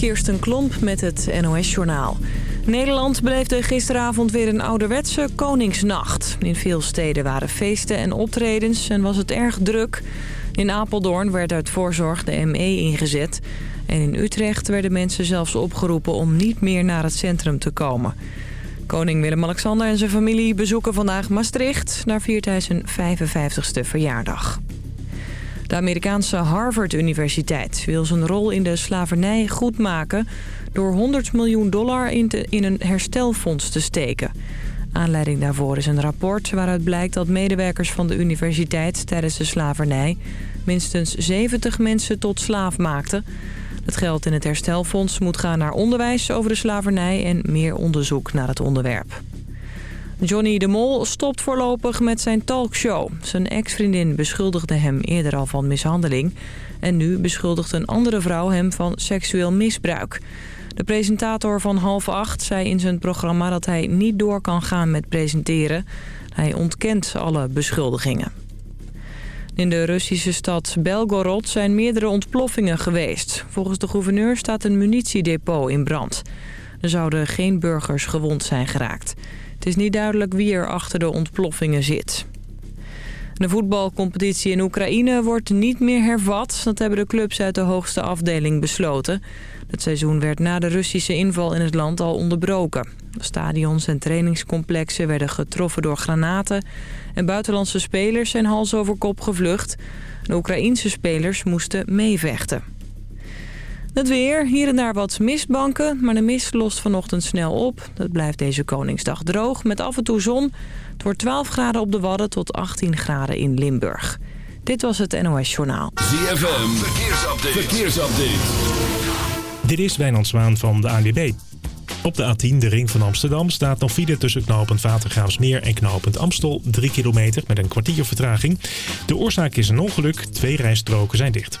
Kirsten Klomp met het NOS-journaal. Nederland beleefde gisteravond weer een ouderwetse Koningsnacht. In veel steden waren feesten en optredens en was het erg druk. In Apeldoorn werd uit voorzorg de ME ingezet. En in Utrecht werden mensen zelfs opgeroepen om niet meer naar het centrum te komen. Koning Willem-Alexander en zijn familie bezoeken vandaag Maastricht. Daar viert hij zijn 55ste verjaardag. De Amerikaanse Harvard-universiteit wil zijn rol in de slavernij goedmaken... door 100 miljoen dollar in, in een herstelfonds te steken. Aanleiding daarvoor is een rapport waaruit blijkt dat medewerkers van de universiteit tijdens de slavernij... minstens 70 mensen tot slaaf maakten. Het geld in het herstelfonds moet gaan naar onderwijs over de slavernij... en meer onderzoek naar het onderwerp. Johnny de Mol stopt voorlopig met zijn talkshow. Zijn ex-vriendin beschuldigde hem eerder al van mishandeling. En nu beschuldigt een andere vrouw hem van seksueel misbruik. De presentator van half acht zei in zijn programma dat hij niet door kan gaan met presenteren. Hij ontkent alle beschuldigingen. In de Russische stad Belgorod zijn meerdere ontploffingen geweest. Volgens de gouverneur staat een munitiedepot in brand. Er zouden geen burgers gewond zijn geraakt. Het is niet duidelijk wie er achter de ontploffingen zit. De voetbalcompetitie in Oekraïne wordt niet meer hervat. Dat hebben de clubs uit de hoogste afdeling besloten. Het seizoen werd na de Russische inval in het land al onderbroken. Stadions en trainingscomplexen werden getroffen door granaten... en buitenlandse spelers zijn hals over kop gevlucht. De Oekraïense spelers moesten meevechten. Het weer, hier en daar wat mistbanken, maar de mist lost vanochtend snel op. Het blijft deze Koningsdag droog, met af en toe zon. Het wordt 12 graden op de Wadden tot 18 graden in Limburg. Dit was het NOS Journaal. ZFM, verkeersupdate. verkeersupdate. Dit is Wijnand Zwaan van de ANWB. Op de A10, de ring van Amsterdam, staat nog file tussen knooppunt Watergraafsmeer en knooppunt Amstel. 3 kilometer met een kwartier vertraging. De oorzaak is een ongeluk, twee rijstroken zijn dicht.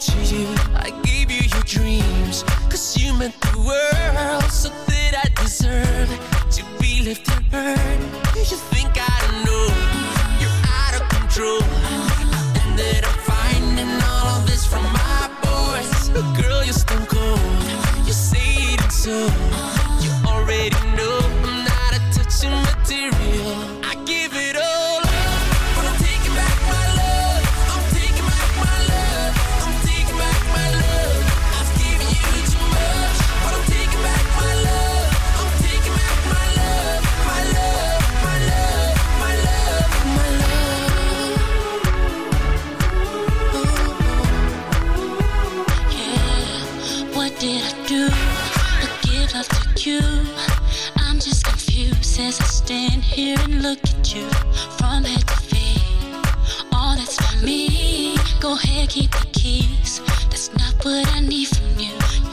To you. I gave you your dreams, cause you meant the world. So that I deserve to be lifted hurt. Do you think I don't know you're out of control? I ended up finding all of this from my boys. But Girl, you're stone cold. You say it so. You. I'm just confused as I stand here and look at you from head to feet. All that's for me. Go ahead, keep the keys. That's not what I need from you.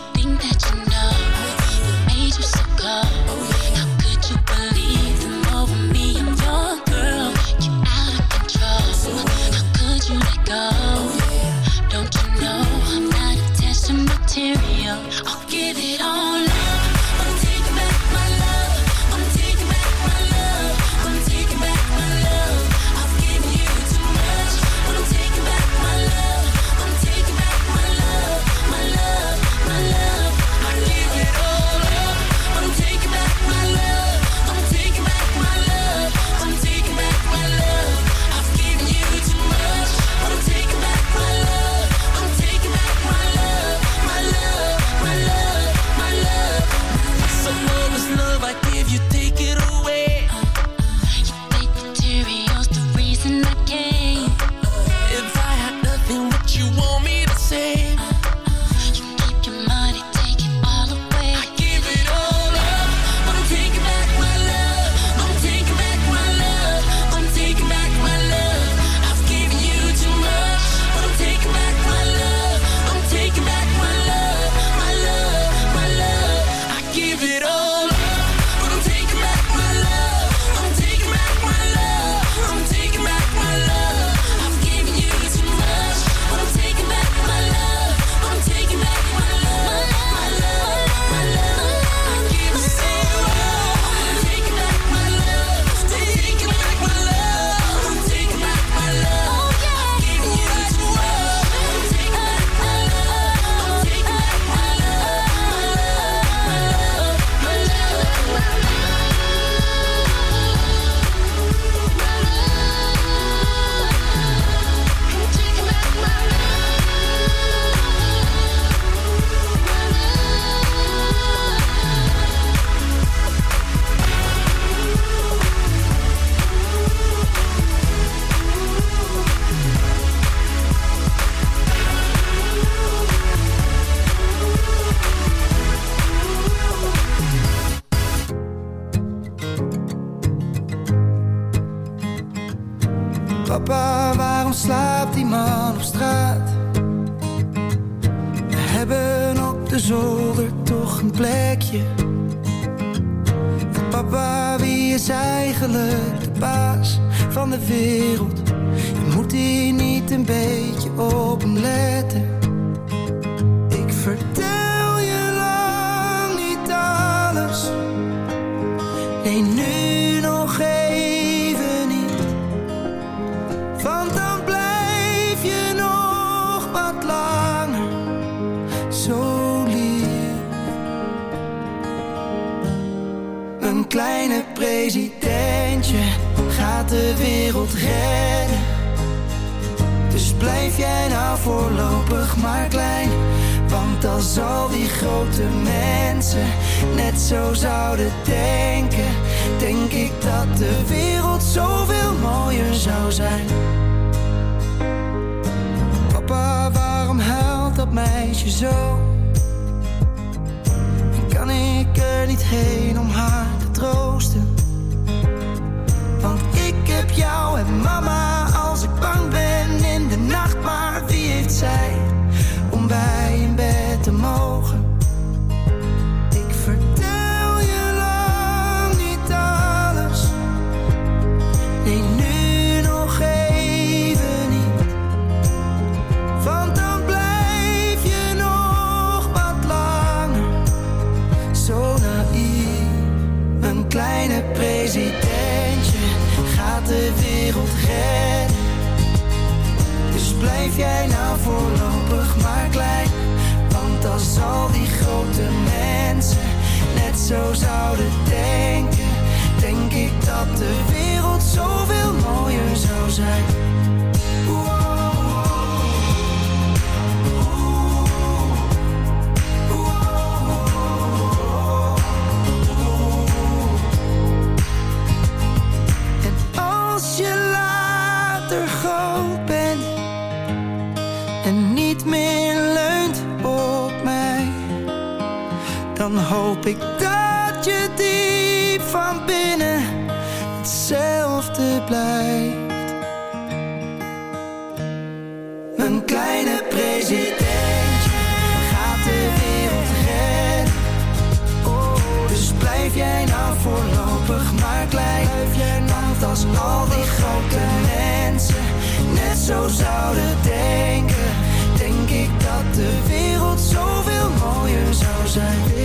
zo zouden denken, denk ik dat de wereld zoveel mooier zou zijn. En als je later groot bent en niet meer leunt op mij, dan hoop ik Mijn kleine president gaat de wereld redden. Oh, dus blijf jij nou voorlopig maar klein. Blijf jij nou als al die grote mensen net zo zouden denken. Denk ik dat de wereld zoveel mooier zou zijn.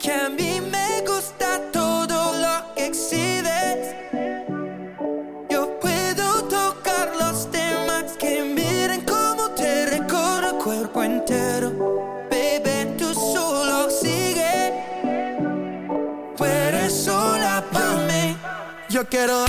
que a mí me gusta todo lo que exhibes. Yo puedo tocar los temas que miren como te recorro cuerpo entero. Bebe, tú solo sigue. Tú eres sola para mí. Yo quiero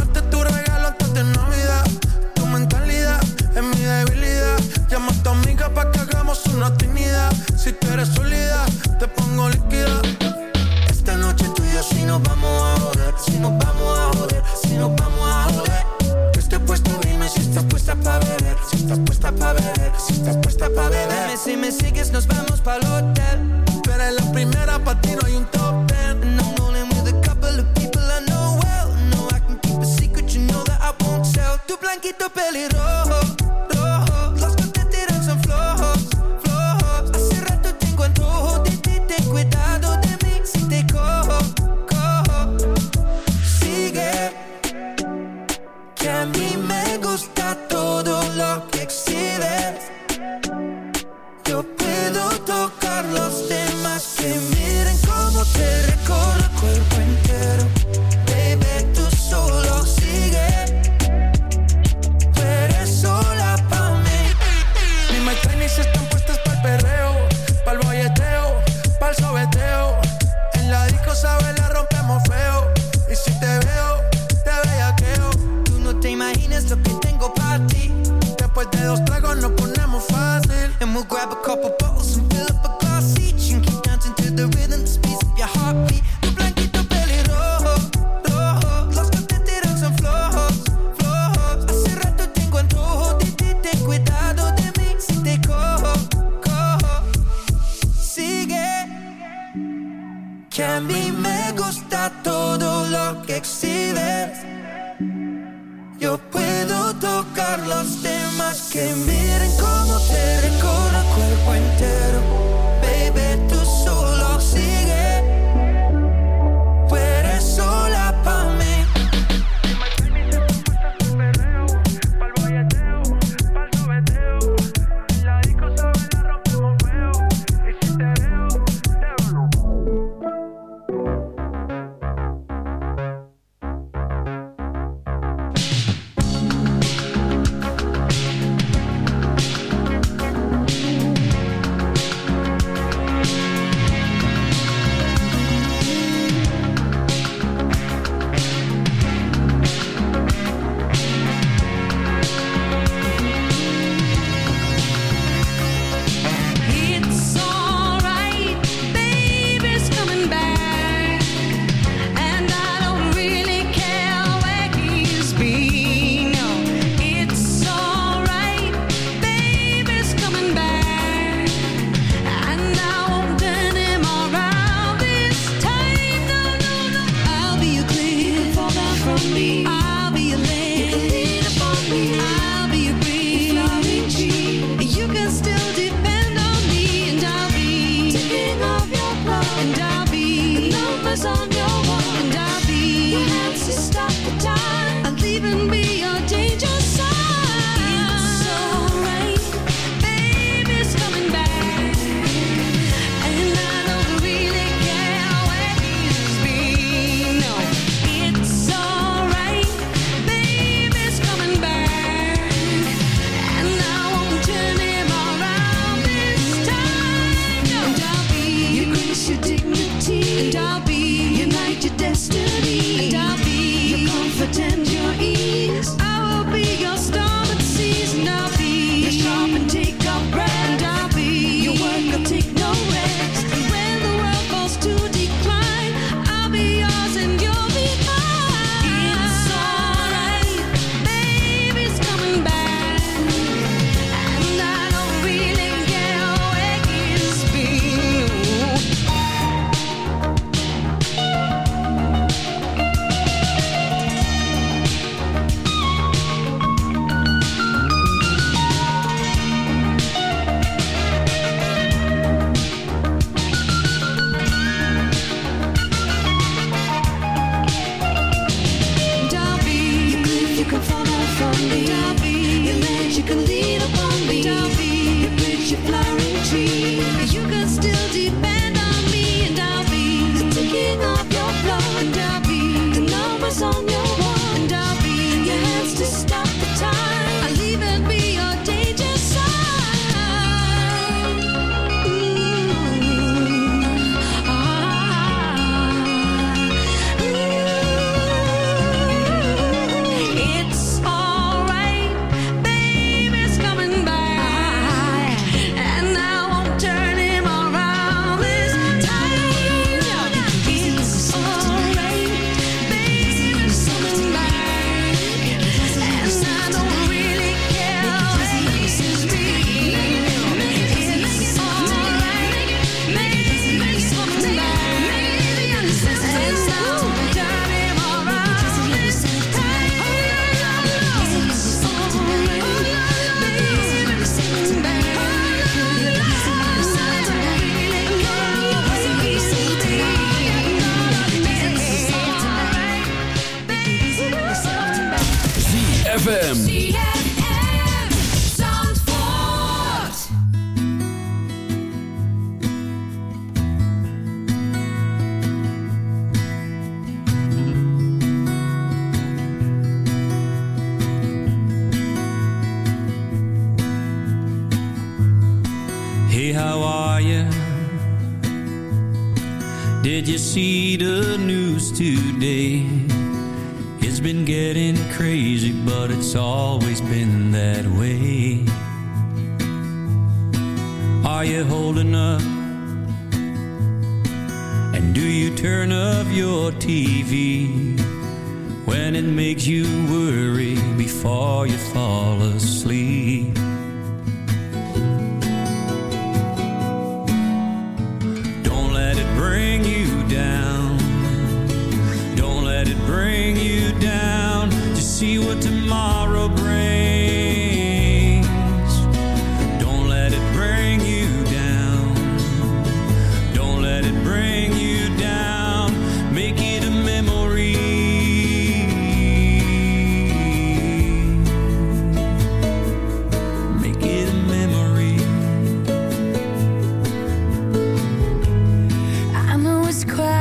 exhibes. Yo puedo tocar los temas que miren cómo te recorren. cry.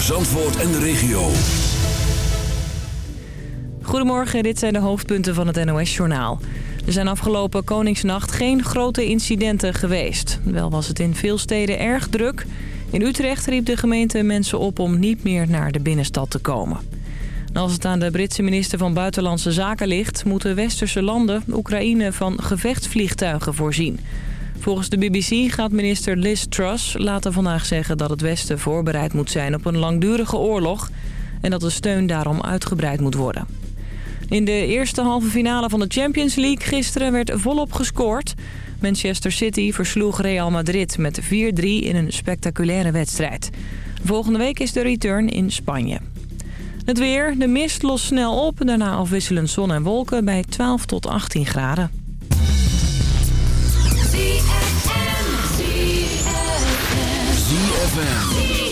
voor Zandvoort en de regio. Goedemorgen, dit zijn de hoofdpunten van het NOS-journaal. Er zijn afgelopen Koningsnacht geen grote incidenten geweest. Wel was het in veel steden erg druk. In Utrecht riep de gemeente mensen op om niet meer naar de binnenstad te komen. als het aan de Britse minister van Buitenlandse Zaken ligt... moeten westerse landen Oekraïne van gevechtsvliegtuigen voorzien. Volgens de BBC gaat minister Liz Truss later vandaag zeggen... dat het Westen voorbereid moet zijn op een langdurige oorlog... en dat de steun daarom uitgebreid moet worden. In de eerste halve finale van de Champions League gisteren werd volop gescoord. Manchester City versloeg Real Madrid met 4-3 in een spectaculaire wedstrijd. Volgende week is de return in Spanje. Het weer, de mist lost snel op. Daarna afwisselend zon en wolken bij 12 tot 18 graden. ZFM.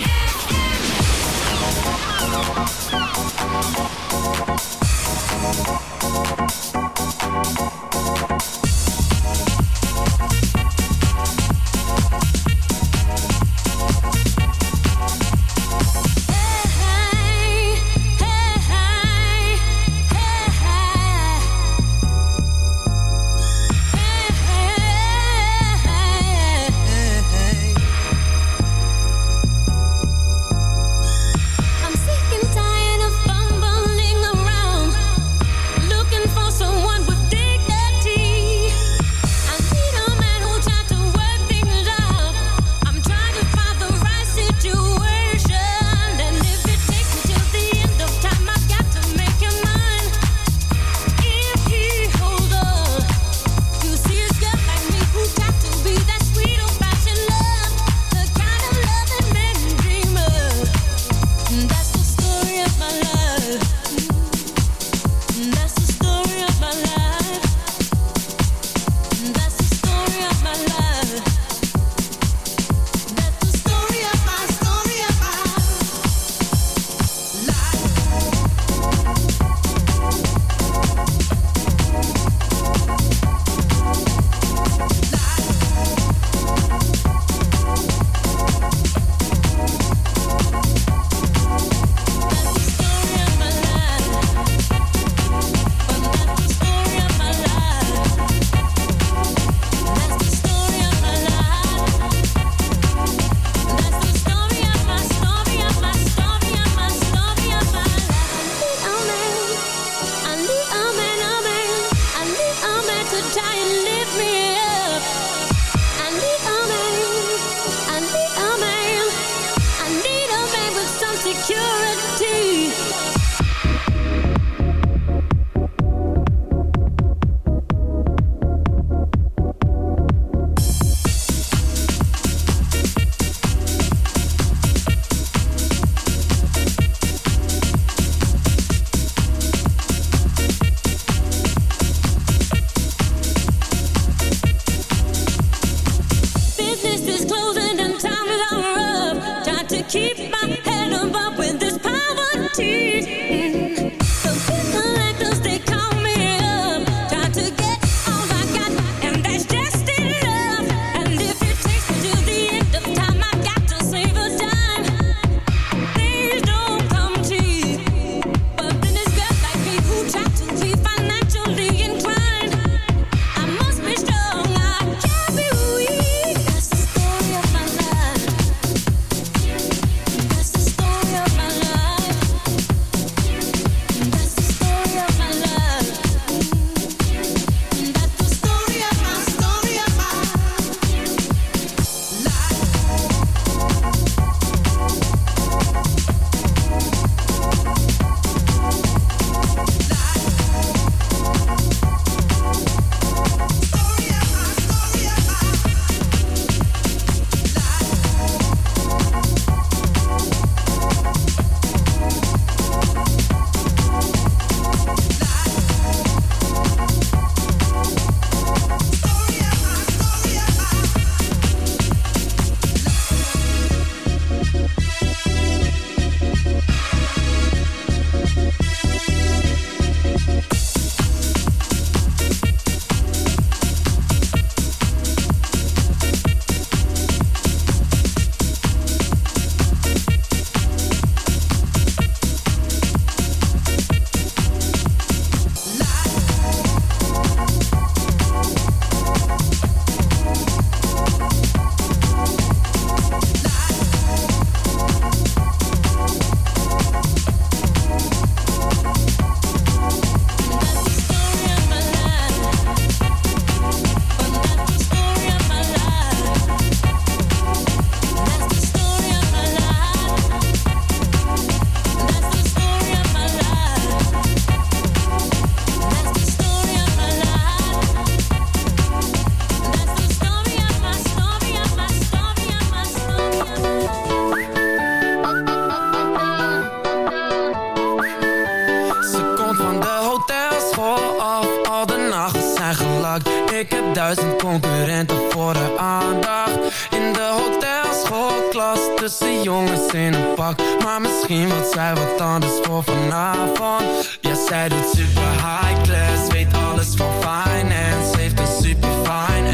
Zij wat anders voor vanavond. Ja, zij doet super high class Weet alles van finance. Heeft een super fine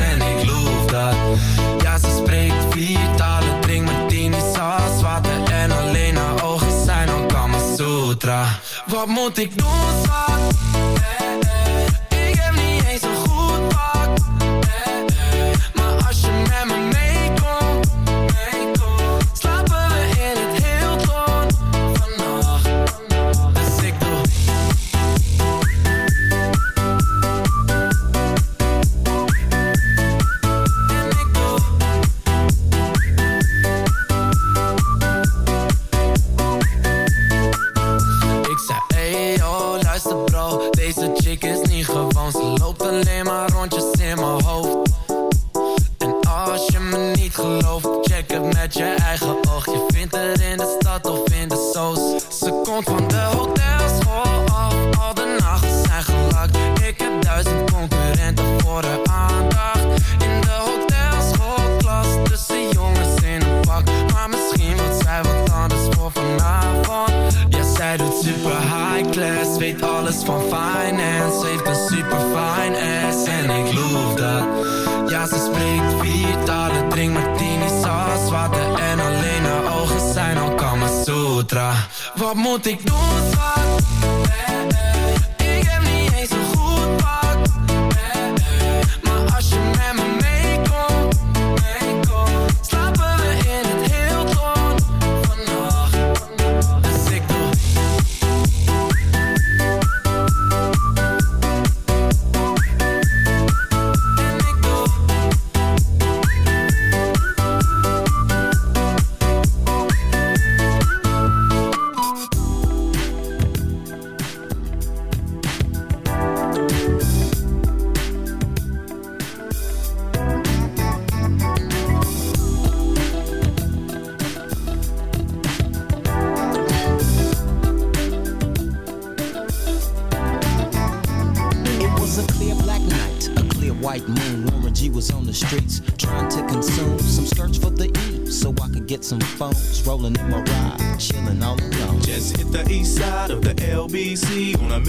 En ik loof dat. Ja, ze spreekt vier talen Drink martini, saus, water En alleen haar ogen zijn al Kama Sutra. Wat moet ik doen, Drink martini, saus, water En alleen haar ogen zijn al Kama Sutra Wat moet ik doen?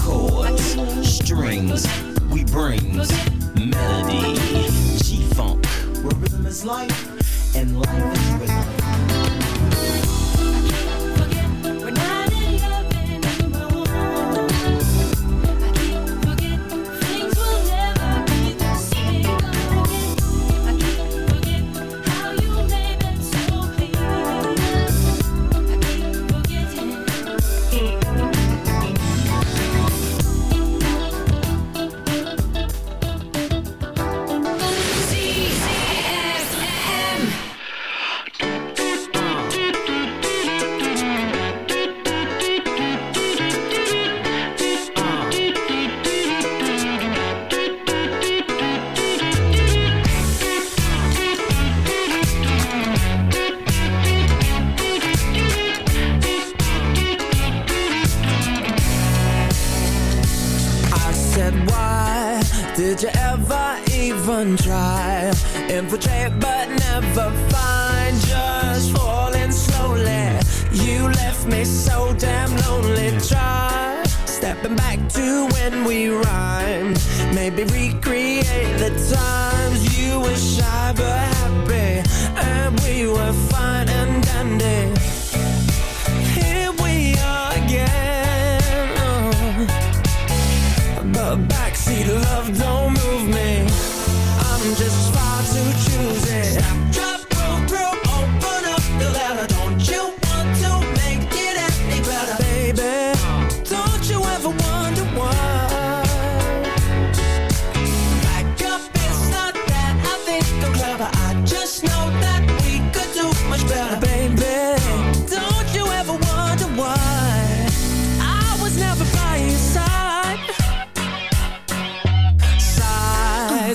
chords, strings, we bring melody. G-funk, where rhythm is life and life is rhythm.